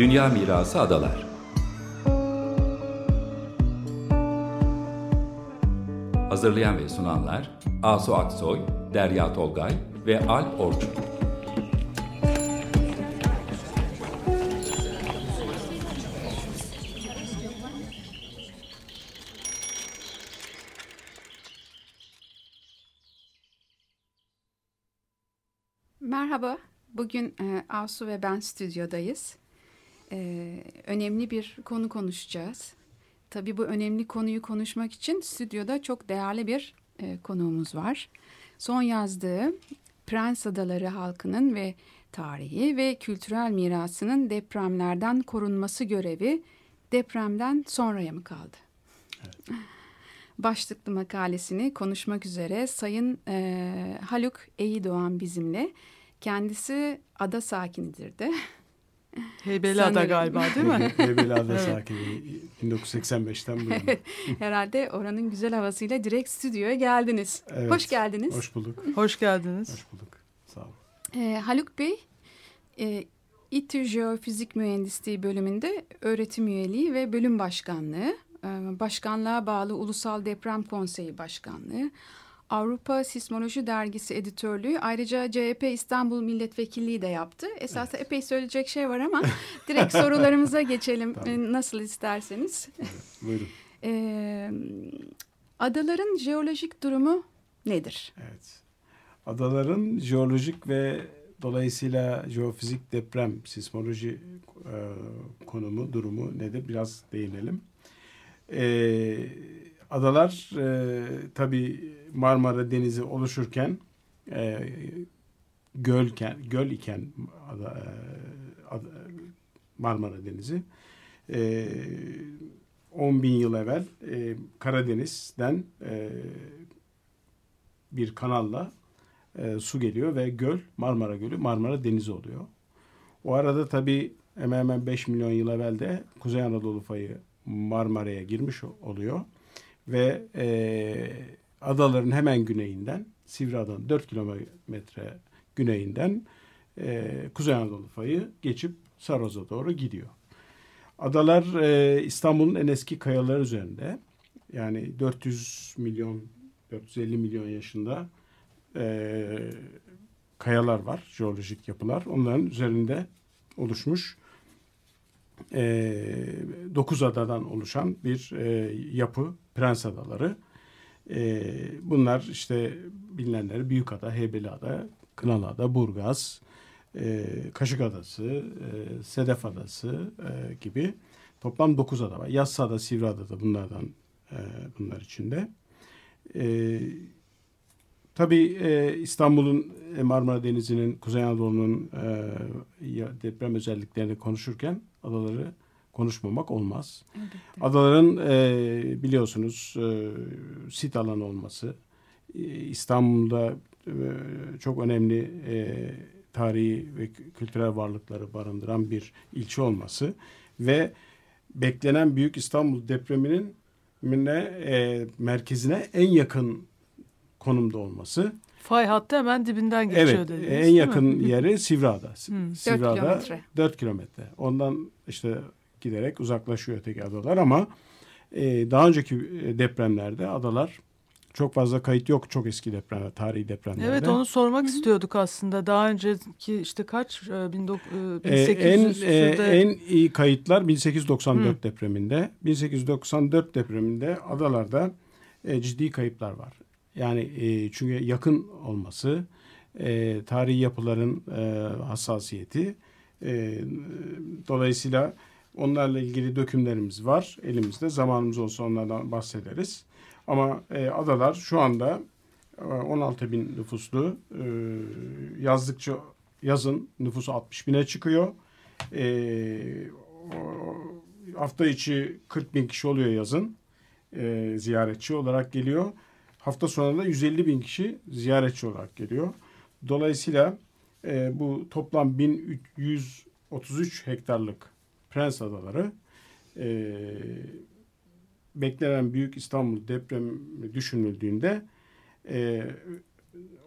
Dünya Mirası Adalar Hazırlayan ve sunanlar Asu Aksoy, Derya Tolgay ve Alp Orçun. Merhaba, bugün e, Asu ve ben stüdyodayız. E, önemli bir konu konuşacağız. Tabii bu önemli konuyu konuşmak için stüdyoda çok değerli bir e, konuğumuz var. Son yazdığı Prens Adaları halkının ve tarihi ve kültürel mirasının depremlerden korunması görevi depremden sonraya mı kaldı? Evet. Başlıklı makalesini konuşmak üzere Sayın e, Haluk Eyidoğan bizimle. Kendisi ada sakinidir de. Heybeliada galiba değil mi? Heybeliada evet. sakini 1985'ten bu yana. Herhalde oranın güzel havasıyla direkt stüdyoya geldiniz. Evet, Hoş geldiniz. Hoş bulduk. Hoş geldiniz. Hoş bulduk. Sağ olun. Ee, Haluk Bey, e, İTÜ Jeofizik Mühendisliği bölümünde öğretim üyeliği ve bölüm başkanlığı, e, başkanlığa bağlı Ulusal Deprem Konseyi Başkanlığı, Avrupa Sismoloji Dergisi editörlüğü ayrıca CHP İstanbul Milletvekilliği de yaptı. Esasında evet. epey söyleyecek şey var ama direkt sorularımıza geçelim tamam. nasıl isterseniz. Evet, buyurun. Ee, adaların jeolojik durumu nedir? Evet. Adaların jeolojik ve dolayısıyla jeofizik deprem sismoloji e, konumu durumu nedir biraz değinelim. Eee Adalar e, tabii Marmara Denizi oluşurken e, gölken, göl iken ada, e, ada, Marmara Denizi e, 10 bin yıl evvel e, Karadeniz'den e, bir kanalla e, su geliyor ve göl Marmara Gölü Marmara Denizi oluyor. O arada tabii hemen hemen 5 milyon yıl evvel de Kuzey Anadolu fayı Marmara'ya girmiş oluyor ve e, adaların hemen güneyinden Sivriada'nın 4 kilometre güneyinden e, Kuzey Anadolu fayı geçip Saroz'a doğru gidiyor. Adalar e, İstanbul'un en eski kayaları üzerinde. Yani 400 milyon, 450 milyon yaşında e, kayalar var, jeolojik yapılar. Onların üzerinde oluşmuş e, dokuz adadan oluşan bir e, yapı Prens Adaları. E, bunlar işte bilinenleri Büyükada, Heybeliada, Kınalıada, Burgaz, e, Kaşık Adası, e, Sedef Adası e, gibi toplam dokuz ada var. Yassıada, Sivriada da bunlardan e, bunlar içinde. E, tabii e, İstanbul'un e, Marmara Denizi'nin, Kuzey Anadolu'nun e, deprem özelliklerini konuşurken adaları konuşmamak olmaz. Elbette. Adaların e, biliyorsunuz e, sit alanı olması, e, İstanbul'da e, çok önemli e, tarihi ve kültürel varlıkları barındıran bir ilçe olması ve beklenen Büyük İstanbul depreminin e, merkezine en yakın konumda olması. Fay hattı hemen dibinden geçiyor evet, dediniz. En yakın mi? yeri Sivriada. Hmm. Sivriada 4 kilometre. 4 kilometre. Ondan işte giderek uzaklaşıyor öteki adalar ama e, daha önceki e, depremlerde adalar çok fazla kayıt yok çok eski depremler, tarihi depremlerde. Evet onu sormak Hı-hı. istiyorduk aslında. Daha önceki işte kaç? 1800 e, en, e, en iyi kayıtlar 1894 Hı. depreminde. 1894 depreminde adalarda e, ciddi kayıplar var. Yani e, çünkü yakın olması, e, tarihi yapıların e, hassasiyeti, e, dolayısıyla onlarla ilgili dökümlerimiz var elimizde. Zamanımız olsa onlardan bahsederiz. Ama e, adalar şu anda e, 16 bin nüfuslu e, yazdıkça yazın nüfusu 60 bine çıkıyor. E, hafta içi 40 bin kişi oluyor yazın. E, ziyaretçi olarak geliyor. Hafta sonunda 150 bin kişi ziyaretçi olarak geliyor. Dolayısıyla e, bu toplam 1133 hektarlık Prens Adaları e, beklenen Büyük İstanbul depremi düşünüldüğünde e,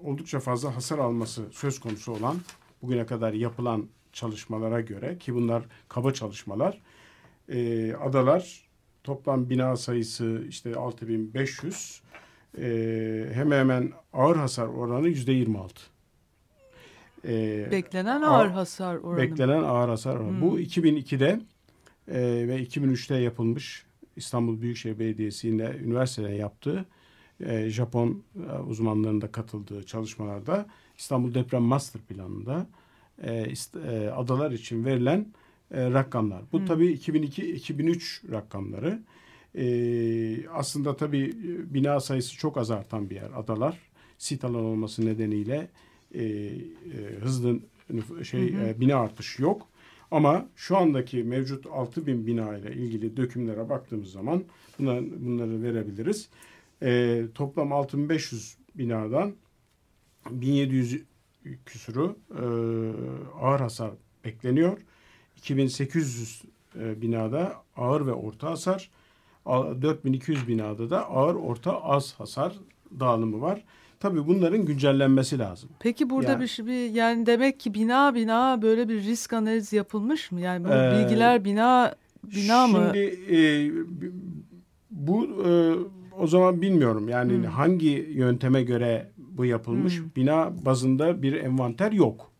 oldukça fazla hasar alması söz konusu olan bugüne kadar yapılan çalışmalara göre ki bunlar kaba çalışmalar e, adalar toplam bina sayısı işte 6500 e, hemen hemen ağır hasar oranı yüzde 26. E, beklenen ağır hasar oranı. Beklenen ağır hasar oranı. Hmm. Bu 2002'de e, ve 2003'te yapılmış İstanbul Büyükşehir Belediyesi ile üniversiteden yaptığı e, Japon e, uzmanlarının da katıldığı çalışmalarda İstanbul Deprem Master Planı'nda e, e, adalar için verilen e, rakamlar. Bu hmm. tabii 2002-2003 rakamları. E, aslında tabii e, bina sayısı çok azartan bir yer adalar. Sit alan olması nedeniyle e, e, hızlı şey hı hı. E, bina artışı yok. Ama şu andaki mevcut 6000 bina ile ilgili dökümlere baktığımız zaman bunları, bunları verebiliriz. E, toplam 6500 binadan 1700 küsuru e, ağır hasar bekleniyor. 2800 e, binada ağır ve orta hasar, 4200 binada da ağır, orta, az hasar dağılımı var. Tabii bunların güncellenmesi lazım. Peki burada yani, bir şey yani demek ki bina bina böyle bir risk analizi yapılmış mı? Yani bu e, bilgiler bina bina şimdi, mı? Şimdi e, bu e, o zaman bilmiyorum. Yani hmm. hangi yönteme göre bu yapılmış? Hmm. Bina bazında bir envanter yok.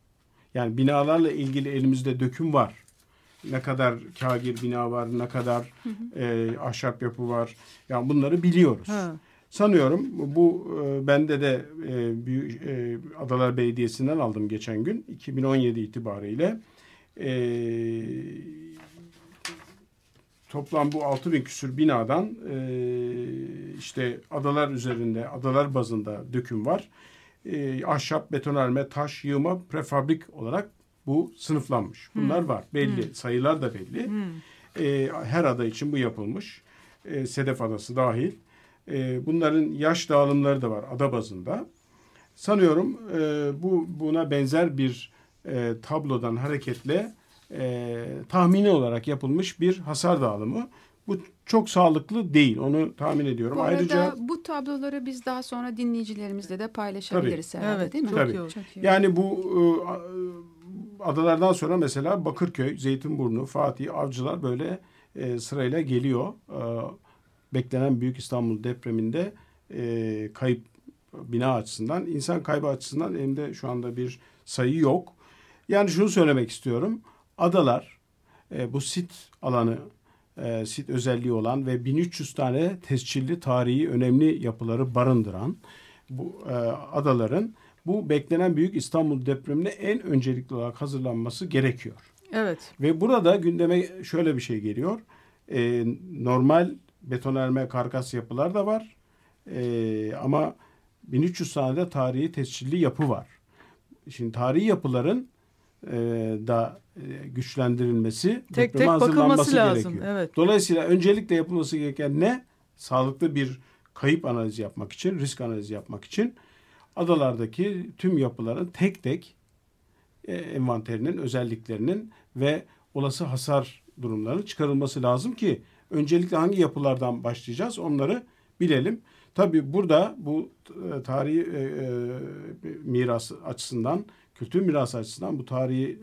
Yani binalarla ilgili elimizde döküm var. Ne kadar kagir bina var, ne kadar E, ahşap yapı var. Yani bunları biliyoruz. Ha. Sanıyorum bu e, bende de e, Büyük, e, Adalar Belediyesi'nden aldım geçen gün 2017 itibariyle. E, toplam bu 6 bin küsür binadan e, işte adalar üzerinde, adalar bazında döküm var. E, ahşap, betonarme, taş, yığma, prefabrik olarak bu sınıflanmış. Bunlar hmm. var. Belli. Hmm. Sayılar da belli. Hmm. E, her ada için bu yapılmış. E, Sedef Adası dahil. E, bunların yaş dağılımları da var ada bazında. Sanıyorum e, bu buna benzer bir e, tablodan hareketle e, tahmini olarak yapılmış bir hasar dağılımı. Bu çok sağlıklı değil. Onu tahmin ediyorum. Bu arada Ayrıca bu tabloları biz daha sonra dinleyicilerimizle de paylaşabiliriz tabii, herhalde evet, değil mi? Çok tabii. Çok iyi. Yani bu e, adalardan sonra mesela Bakırköy, Zeytinburnu, Fatih, Avcılar böyle e, sırayla geliyor. E, beklenen Büyük İstanbul depreminde e, kayıp bina açısından, insan kaybı açısından elimde şu anda bir sayı yok. Yani şunu söylemek istiyorum. Adalar e, bu sit alanı e, sit özelliği olan ve 1300 tane tescilli tarihi önemli yapıları barındıran bu e, adaların bu beklenen büyük İstanbul depremine en öncelikli olarak hazırlanması gerekiyor. Evet. Ve burada gündeme şöyle bir şey geliyor. E, normal betonarme karkas yapılar da var. E, ama 1300 tane de tarihi tescilli yapı var. Şimdi tarihi yapıların e, da e, güçlendirilmesi, tek tek bakılması lazım. Gerekiyor. Evet. Dolayısıyla öncelikle yapılması gereken ne? Sağlıklı bir kayıp analizi yapmak için, risk analizi yapmak için adalardaki tüm yapıların tek tek e, envanterinin özelliklerinin ve olası hasar durumlarının çıkarılması lazım ki öncelikle hangi yapılardan başlayacağız onları bilelim. Tabii burada bu e, tarihi e, e, miras açısından, kültür miras açısından bu tarihi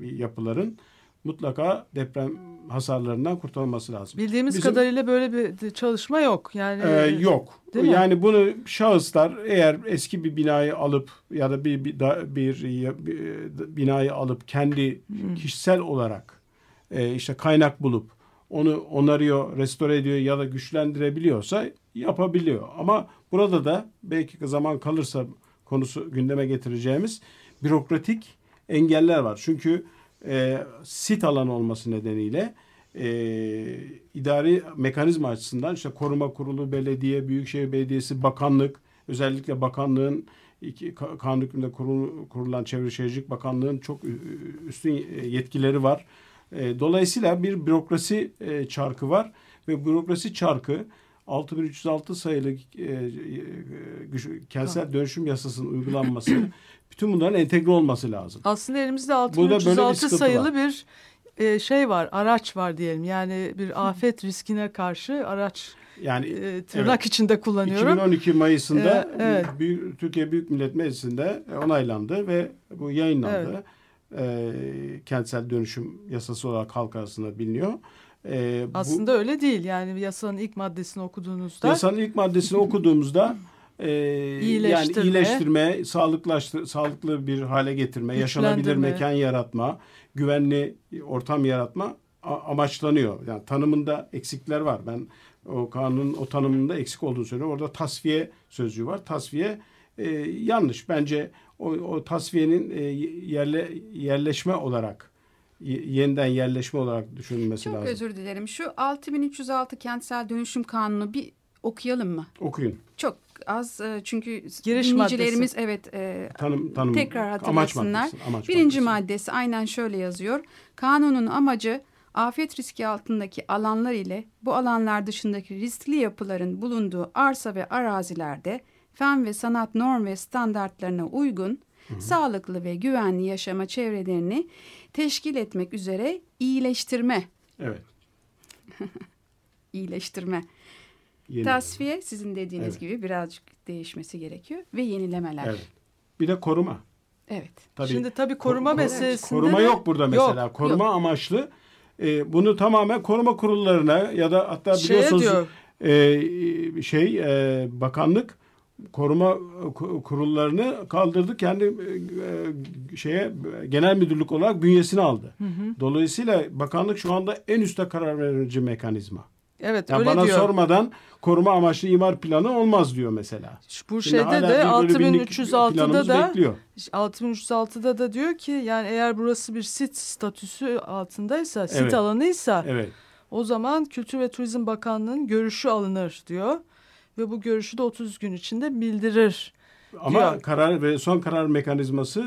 yapıların mutlaka deprem hasarlarından kurtulması lazım. Bildiğimiz Bizim, kadarıyla böyle bir çalışma yok. Yani e, yok. Yani bunu şahıslar eğer eski bir binayı alıp ya da bir bir, bir, bir, bir binayı alıp kendi hmm. kişisel olarak e, işte kaynak bulup onu onarıyor, restore ediyor ya da güçlendirebiliyorsa yapabiliyor. Ama burada da belki zaman kalırsa konusu gündeme getireceğimiz bürokratik engeller var. Çünkü e, sit alanı olması nedeniyle e, idari mekanizma açısından işte koruma kurulu, belediye, büyükşehir belediyesi, bakanlık özellikle bakanlığın iki, kanun hükmünde kurul, kurulan Çevre Şehircilik Bakanlığı'nın çok üstün yetkileri var. E, dolayısıyla bir bürokrasi e, çarkı var ve bürokrasi çarkı 6306 sayılı e, kentsel dönüşüm yasasının uygulanması bütün bunların entegre olması lazım. Aslında elimizde 6306 bir sayılı var. bir e, şey var, araç var diyelim. Yani bir afet riskine karşı araç yani e, tırnak evet, içinde kullanıyorum. 2012 Mayıs'ında ee, evet. Büyük, Türkiye Büyük Millet Meclisi'nde onaylandı ve bu yayınlandı. Evet. e, kentsel dönüşüm yasası olarak halk arasında biliniyor. E, Aslında bu, öyle değil yani yasanın ilk maddesini okuduğunuzda. Yasanın ilk maddesini okuduğumuzda e, yani iyileştirme, sağlıklaştır, sağlıklı bir hale getirme, yaşanabilir mekan yaratma, güvenli ortam yaratma amaçlanıyor. Yani tanımında eksikler var. Ben o kanunun o tanımında eksik olduğunu söylüyorum. Orada tasfiye sözcüğü var. Tasfiye e, yanlış. Bence o, o tasfiyenin e, yerle, yerleşme olarak yeniden yerleşme olarak düşünülmesi Çok lazım. Çok özür dilerim. Şu 6306 kentsel dönüşüm kanunu bir okuyalım mı? Okuyun. Çok az e, çünkü Giriş dinleyicilerimiz maddesi. evet e, tanım, tanım, tekrar hatırlasınlar. Amaç maddesi, amaç Birinci maddesi. maddesi aynen şöyle yazıyor. Kanunun amacı afet riski altındaki alanlar ile bu alanlar dışındaki riskli yapıların bulunduğu arsa ve arazilerde fen ve sanat norm ve standartlarına uygun hı hı. sağlıklı ve güvenli yaşama çevrelerini teşkil etmek üzere iyileştirme. Evet. iyileştirme. Yeni. Tasfiye sizin dediğiniz evet. gibi birazcık değişmesi gerekiyor ve yenilemeler. Evet. Bir de koruma. Evet. Tabii, Şimdi tabii koruma kor meselesinde koruma yok burada mesela. Yok, koruma yok. amaçlı e, bunu tamamen koruma kurullarına ya da hatta biliyorsunuz e, şey e, bakanlık koruma kurullarını kaldırdı. Kendi e, şeye genel müdürlük olarak bünyesine aldı. Hı hı. Dolayısıyla bakanlık şu anda en üstte karar verici mekanizma. Evet yani öyle bana diyor. sormadan koruma amaçlı imar planı olmaz diyor mesela. Bu Şimdi şeyde de 6306'da da bekliyor. 6306'da da diyor ki yani eğer burası bir sit statüsü altındaysa, sit evet. alanıysa evet. o zaman Kültür ve Turizm Bakanlığı'nın görüşü alınır diyor ve bu görüşü de 30 gün içinde bildirir. Ama diyor. karar ve son karar mekanizması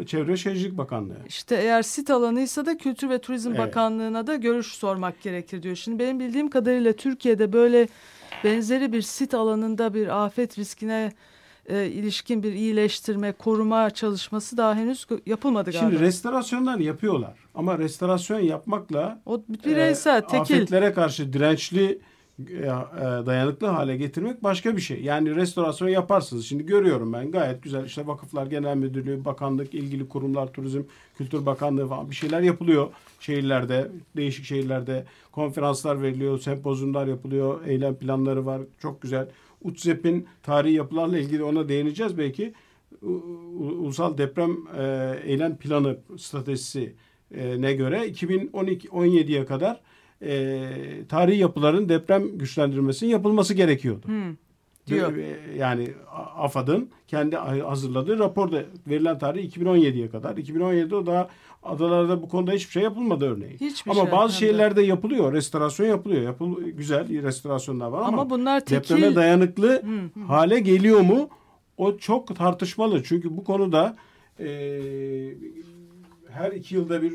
e, Çevre Şehircilik Bakanlığı. İşte eğer sit alanıysa da Kültür ve Turizm evet. Bakanlığı'na da görüş sormak gerekir diyor. Şimdi benim bildiğim kadarıyla Türkiye'de böyle benzeri bir sit alanında bir afet riskine e, ilişkin bir iyileştirme, koruma çalışması daha henüz yapılmadı galiba. Şimdi restorasyonlar yapıyorlar ama restorasyon yapmakla o bireysel, e, tekil. afetlere karşı dirençli dayanıklı hale getirmek başka bir şey. Yani restorasyon yaparsınız. Şimdi görüyorum ben gayet güzel işte Vakıflar Genel Müdürlüğü, bakanlık, ilgili kurumlar, Turizm, Kültür Bakanlığı falan bir şeyler yapılıyor şehirlerde, değişik şehirlerde konferanslar veriliyor, sempozyumlar yapılıyor, eylem planları var. Çok güzel. UTSEP'in tarihi yapılarla ilgili ona değineceğiz belki. Ulusal Deprem e, Eylem Planı stratejisi ne göre 2012 17'ye kadar e, tarihi yapıların deprem güçlendirmesinin yapılması gerekiyordu. Hmm. Diyor. Yani AFAD'ın kendi hazırladığı raporda verilen tarih 2017'ye kadar. 2017'de o daha adalarda bu konuda hiçbir şey yapılmadı örneğin. Hiçbir ama şey bazı şehirlerde yapılıyor. Restorasyon yapılıyor. Yapıl güzel restorasyonlar var ama, ama bunlar tekil... depreme dayanıklı hmm. hale geliyor mu? O çok tartışmalı. Çünkü bu konuda e, her iki yılda bir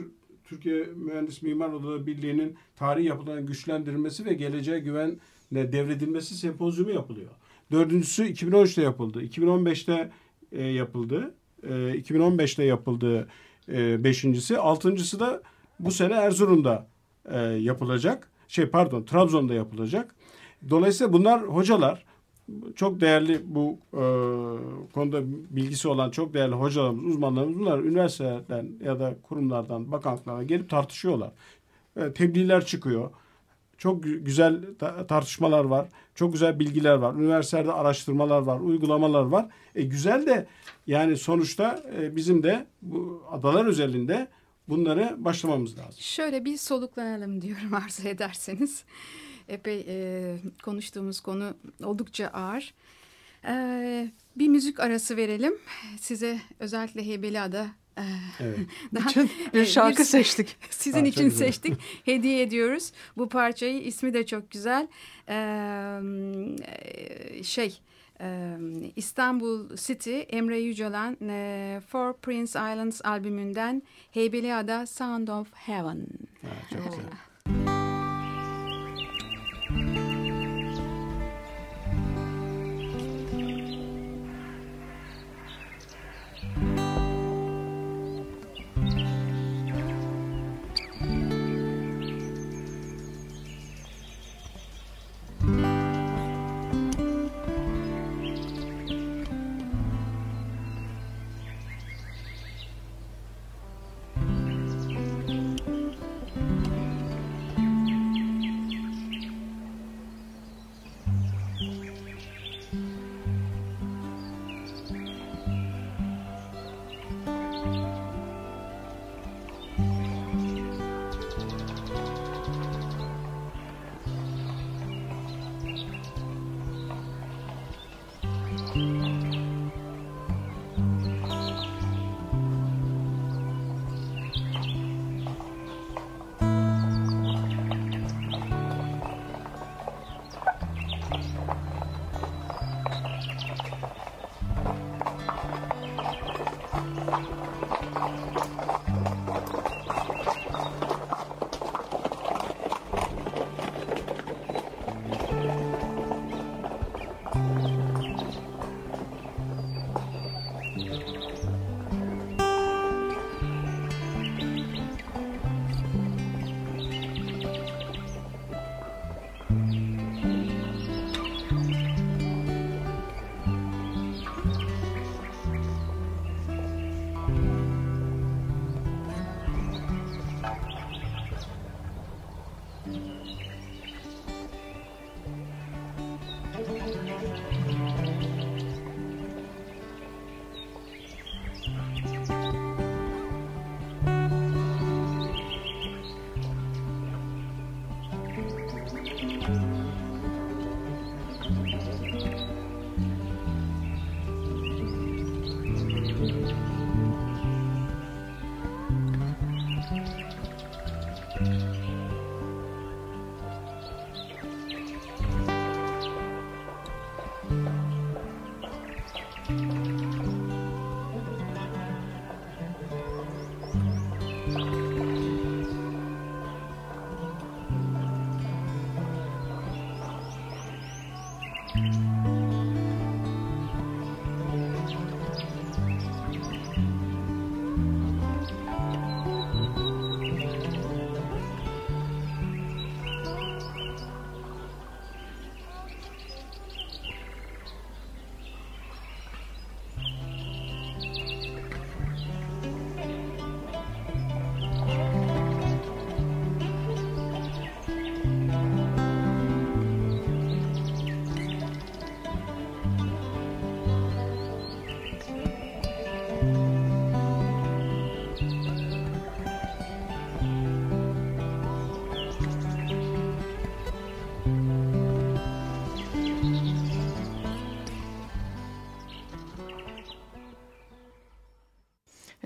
Türkiye Mühendis Mimar Odaları Birliği'nin tarih yapılarının güçlendirilmesi ve geleceğe güvenle devredilmesi sempozyumu yapılıyor. Dördüncüsü 2013'te yapıldı. 2015'te e, yapıldı. E, 2015'te yapıldı e, beşincisi. Altıncısı da bu sene Erzurum'da e, yapılacak. Şey pardon Trabzon'da yapılacak. Dolayısıyla bunlar hocalar çok değerli bu e, konuda bilgisi olan çok değerli hocalarımız, uzmanlarımız bunlar üniversitelerden ya da kurumlardan, bakanlıklardan gelip tartışıyorlar. E, tebliğler çıkıyor. Çok güzel tartışmalar var. Çok güzel bilgiler var. Üniversitelerde araştırmalar var, uygulamalar var. E, güzel de yani sonuçta e, bizim de bu adalar özelinde bunları başlamamız lazım. Şöyle bir soluklanalım diyorum arzu ederseniz epey e, konuştuğumuz konu oldukça ağır. E, bir müzik arası verelim. Size özellikle Heybeliada e, Evet. Daha, için bir şarkı bir, seçtik. Sizin ha, için seçtik. Hediye ediyoruz. Bu parçayı ismi de çok güzel. Ee, şey İstanbul City Emre Yücel'en For Prince Islands albümünden Heybeliada Sound of Heaven. Ha, çok güzel.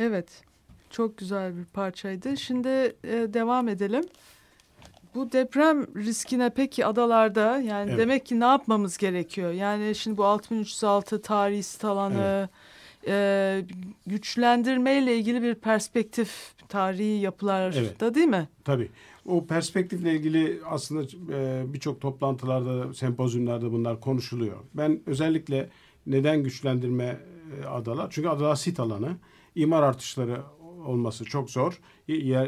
Evet. Çok güzel bir parçaydı. Şimdi e, devam edelim. Bu deprem riskine peki adalarda yani evet. demek ki ne yapmamız gerekiyor? Yani şimdi bu 6306 tarihi sit alanı evet. e, güçlendirmeyle ilgili bir perspektif tarihi yapılarda evet. değil mi? Tabii. O perspektifle ilgili aslında e, birçok toplantılarda, sempozyumlarda bunlar konuşuluyor. Ben özellikle neden güçlendirme e, adalar? Çünkü adalar sit alanı. İmar artışları olması çok zor.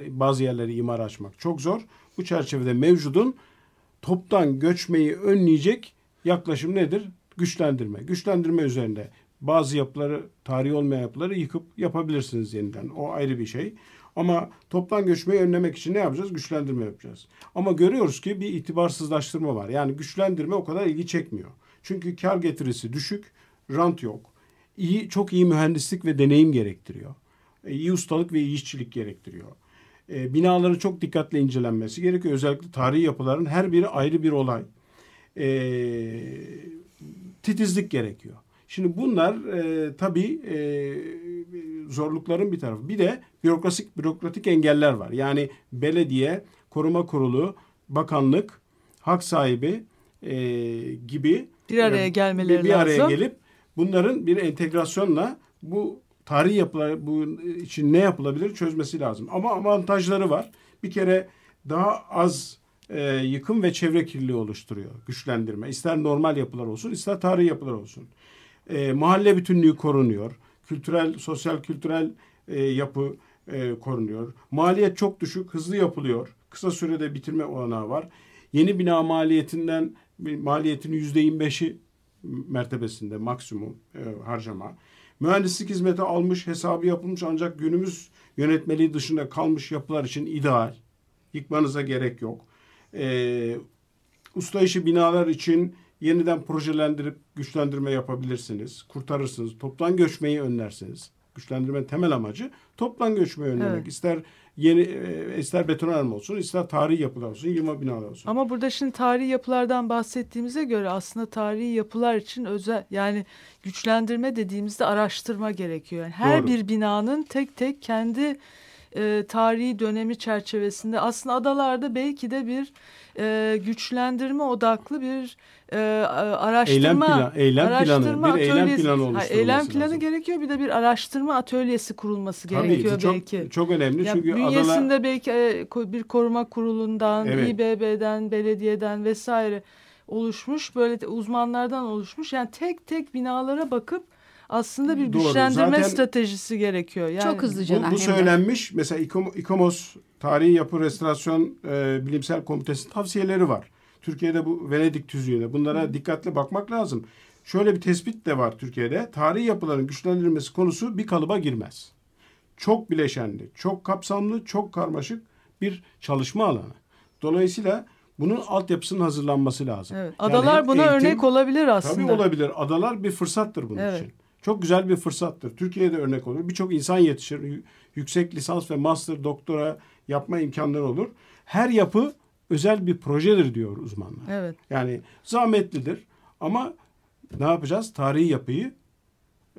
Bazı yerleri imar açmak çok zor. Bu çerçevede mevcudun toptan göçmeyi önleyecek yaklaşım nedir? Güçlendirme. Güçlendirme üzerinde bazı yapıları, tarihi olmayan yapıları yıkıp yapabilirsiniz yeniden. O ayrı bir şey. Ama toptan göçmeyi önlemek için ne yapacağız? Güçlendirme yapacağız. Ama görüyoruz ki bir itibarsızlaştırma var. Yani güçlendirme o kadar ilgi çekmiyor. Çünkü kar getirisi düşük, rant yok. İyi, çok iyi mühendislik ve deneyim gerektiriyor. E, iyi ustalık ve iyi işçilik gerektiriyor. E, binaların çok dikkatle incelenmesi gerekiyor. Özellikle tarihi yapıların her biri ayrı bir olay. E, titizlik gerekiyor. Şimdi bunlar e, tabii e, zorlukların bir tarafı. Bir de bürokratik bürokratik engeller var. Yani belediye, koruma kurulu, bakanlık, hak sahibi e, gibi bir araya gelmeleri bir, bir araya lazım. gelip bunların bir entegrasyonla bu tarihi yapılar bu için ne yapılabilir çözmesi lazım. Ama avantajları var. Bir kere daha az e, yıkım ve çevre kirliliği oluşturuyor güçlendirme. İster normal yapılar olsun ister tarihi yapılar olsun. E, mahalle bütünlüğü korunuyor. Kültürel, sosyal kültürel e, yapı e, korunuyor. Maliyet çok düşük, hızlı yapılıyor. Kısa sürede bitirme olanağı var. Yeni bina maliyetinden maliyetin yüzde 25'i mertebesinde maksimum e, harcama. Mühendislik hizmeti almış, hesabı yapılmış ancak günümüz yönetmeliği dışında kalmış yapılar için ideal. Yıkmanıza gerek yok. E, usta işi binalar için yeniden projelendirip güçlendirme yapabilirsiniz. Kurtarırsınız. Toptan göçmeyi önlersiniz. Güçlendirme temel amacı toptan göçmeyi önlemek. Evet. İster yeni e, ister betonarme olsun, ister tarihi yapılar olsun, yığma binalar olsun. Ama burada şimdi tarihi yapılardan bahsettiğimize göre aslında tarihi yapılar için özel yani güçlendirme dediğimizde araştırma gerekiyor. Yani her Doğru. bir binanın tek tek kendi e, tarihi dönemi çerçevesinde aslında adalarda belki de bir e, güçlendirme odaklı bir e, araştırma eylem, plan, eylem araştırma planı, bir eylem planı oluşturulması Eylem planı lazım. gerekiyor bir de bir araştırma atölyesi kurulması Tabii gerekiyor çok, belki. Çok önemli ya çünkü bünyesinde adalar... belki e, bir koruma kurulundan, evet. İBB'den, belediyeden vesaire oluşmuş böyle uzmanlardan oluşmuş yani tek tek binalara bakıp aslında bir Doğru. güçlendirme Zaten stratejisi gerekiyor. Yani çok hızlıca. Bu, bu söylenmiş. Mesela İKOMOS Tarihi Yapı Restorasyon e, Bilimsel Komitesi tavsiyeleri var. Türkiye'de bu Venedik tüzüğüne bunlara Hı. dikkatli bakmak lazım. Şöyle bir tespit de var Türkiye'de. Tarihi yapıların güçlendirilmesi konusu bir kalıba girmez. Çok bileşenli, çok kapsamlı, çok karmaşık bir çalışma alanı. Dolayısıyla bunun altyapısının hazırlanması lazım. Evet. Adalar yani buna eğitim, örnek olabilir aslında. Tabii olabilir. Adalar bir fırsattır bunun evet. için. Çok güzel bir fırsattır. Türkiye'de örnek olur. Birçok insan yetişir. Yüksek lisans ve master, doktora yapma imkanları olur. Her yapı özel bir projedir diyor uzmanlar. Evet. Yani zahmetlidir ama ne yapacağız? Tarihi yapıyı,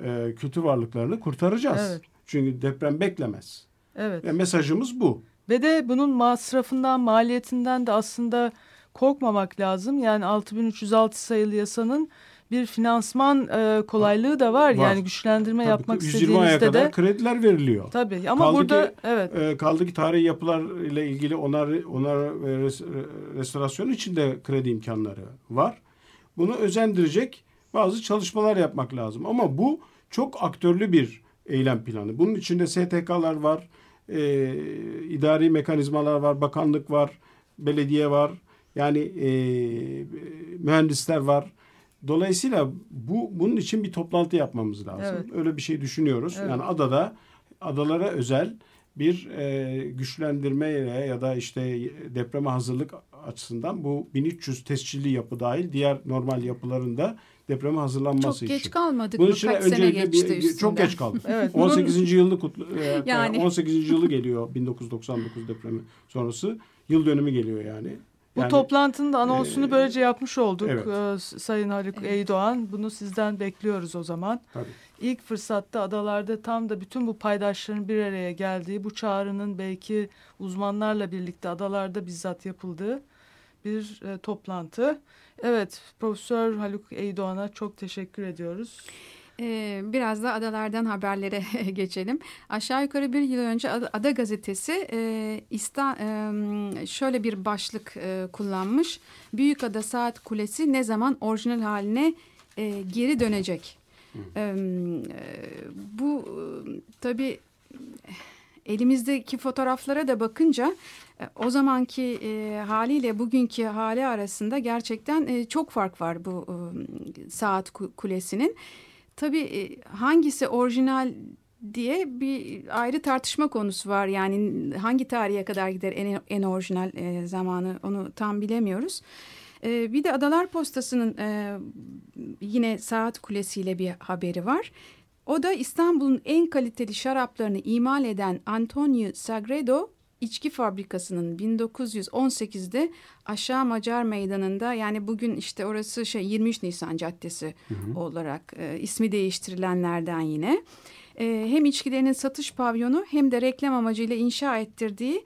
e, kültür varlıklarını kurtaracağız. Evet. Çünkü deprem beklemez. Evet. Ve mesajımız bu. Ve de bunun masrafından, maliyetinden de aslında korkmamak lazım. Yani 6306 sayılı yasanın bir finansman e, kolaylığı da var. var. Yani güçlendirme tabii, yapmak istediğinizde de. kadar krediler veriliyor. Tabii ama kaldı burada ki, evet. E, kaldı ki tarihi yapılar ile ilgili onar, onar ve res, restorasyon için de kredi imkanları var. Bunu özendirecek bazı çalışmalar yapmak lazım. Ama bu çok aktörlü bir eylem planı. Bunun içinde STK'lar var, e, idari mekanizmalar var, bakanlık var, belediye var. Yani e, mühendisler var Dolayısıyla bu bunun için bir toplantı yapmamız lazım. Evet. Öyle bir şey düşünüyoruz. Evet. Yani adada adalara özel bir e, güçlendirmeyle ya da işte depreme hazırlık açısından bu 1300 tescilli yapı dahil diğer normal yapılarında depreme hazırlanması çok için. Çok geç kalmadık Bunun mı? Kaç sene geçti bir, üstünde. Çok geç kaldık. evet. 18. yılını kutlu, e, yani. 18. yılı geliyor 1999 depremi sonrası. Yıl dönümü geliyor yani. Bu yani, toplantının da anonsunu e, böylece yapmış olduk evet. E, Sayın Haluk evet. Eydoğan. Bunu sizden bekliyoruz o zaman. Tabii. İlk fırsatta adalarda tam da bütün bu paydaşların bir araya geldiği, bu çağrının belki uzmanlarla birlikte adalarda bizzat yapıldığı bir e, toplantı. Evet, Profesör Haluk Eydoğan'a çok teşekkür ediyoruz. Ee, biraz da adalardan haberlere geçelim. Aşağı yukarı bir yıl önce Ada Gazetesi e, e, şöyle bir başlık e, kullanmış. Büyükada Saat Kulesi ne zaman orijinal haline geri dönecek? Bu tabii elimizdeki fotoğraflara da bakınca o zamanki e, haliyle bugünkü hali arasında gerçekten e, çok fark var bu e, saat kulesinin. Tabii e, hangisi orijinal diye bir ayrı tartışma konusu var. Yani hangi tarihe kadar gider en, en orijinal e, zamanı onu tam bilemiyoruz. E, bir de Adalar Postası'nın e, yine saat kulesiyle bir haberi var. O da İstanbul'un en kaliteli şaraplarını imal eden Antonio Sagredo içki fabrikasının 1918'de Aşağı Macar Meydanı'nda yani bugün işte orası şey 23 Nisan Caddesi hı hı. olarak e, ismi değiştirilenlerden yine. E, hem içkilerinin satış pavyonu hem de reklam amacıyla inşa ettirdiği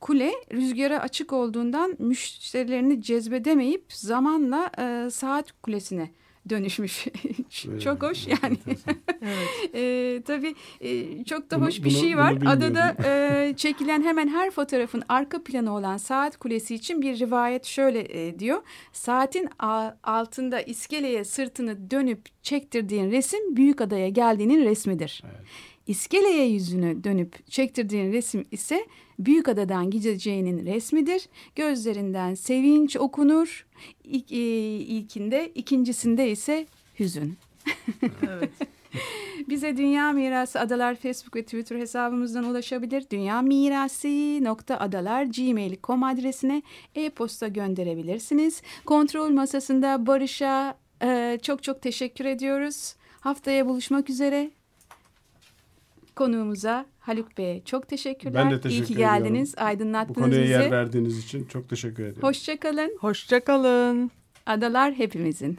kule rüzgara açık olduğundan müşterilerini cezbedemeyip zamanla e, saat kulesine dönüşmüş. çok hoş yani. evet. e, tabii e, çok da bunu, hoş bir bunu, şey var. Adada e, çekilen hemen her fotoğrafın arka planı olan saat kulesi için bir rivayet şöyle e, diyor. Saatin altında iskeleye sırtını dönüp çektirdiğin resim büyük adaya geldiğinin resmidir. Evet. İskeleye yüzünü dönüp çektirdiğin resim ise büyük adadan gideceğinin resmidir. Gözlerinden sevinç okunur. İlk, e, ilkinde, ikincisinde ise hüzün. evet. Bize Dünya Mirası Adalar Facebook ve Twitter hesabımızdan ulaşabilir. Dünya Mirası nokta adalar gmail.com adresine e-posta gönderebilirsiniz. Kontrol masasında Barış'a e, çok çok teşekkür ediyoruz. Haftaya buluşmak üzere. Konuğumuza Haluk Bey'e çok teşekkürler. Ben de teşekkür İyi ki geldiniz, ediyorum. aydınlattınız Bu konuya bizi. yer verdiğiniz için çok teşekkür ederim. Hoşçakalın. Hoşçakalın. Adalar hepimizin.